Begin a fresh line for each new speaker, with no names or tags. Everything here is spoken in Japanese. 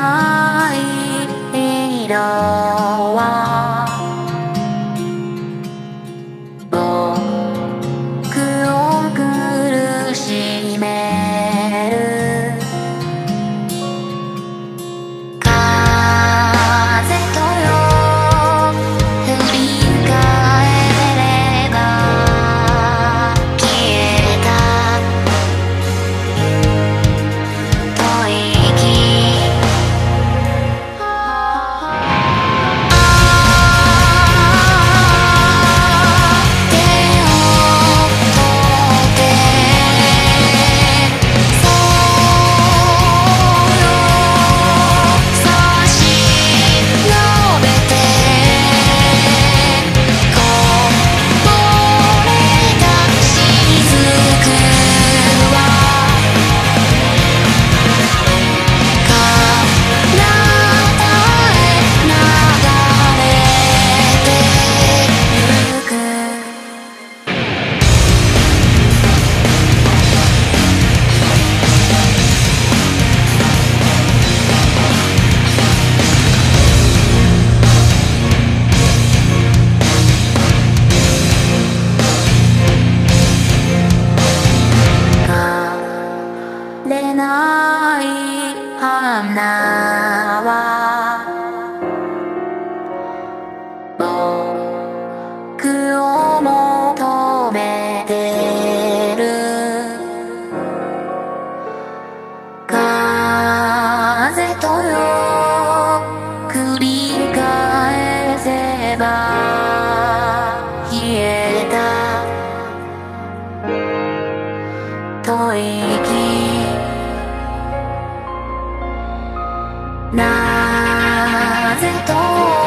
I. 風と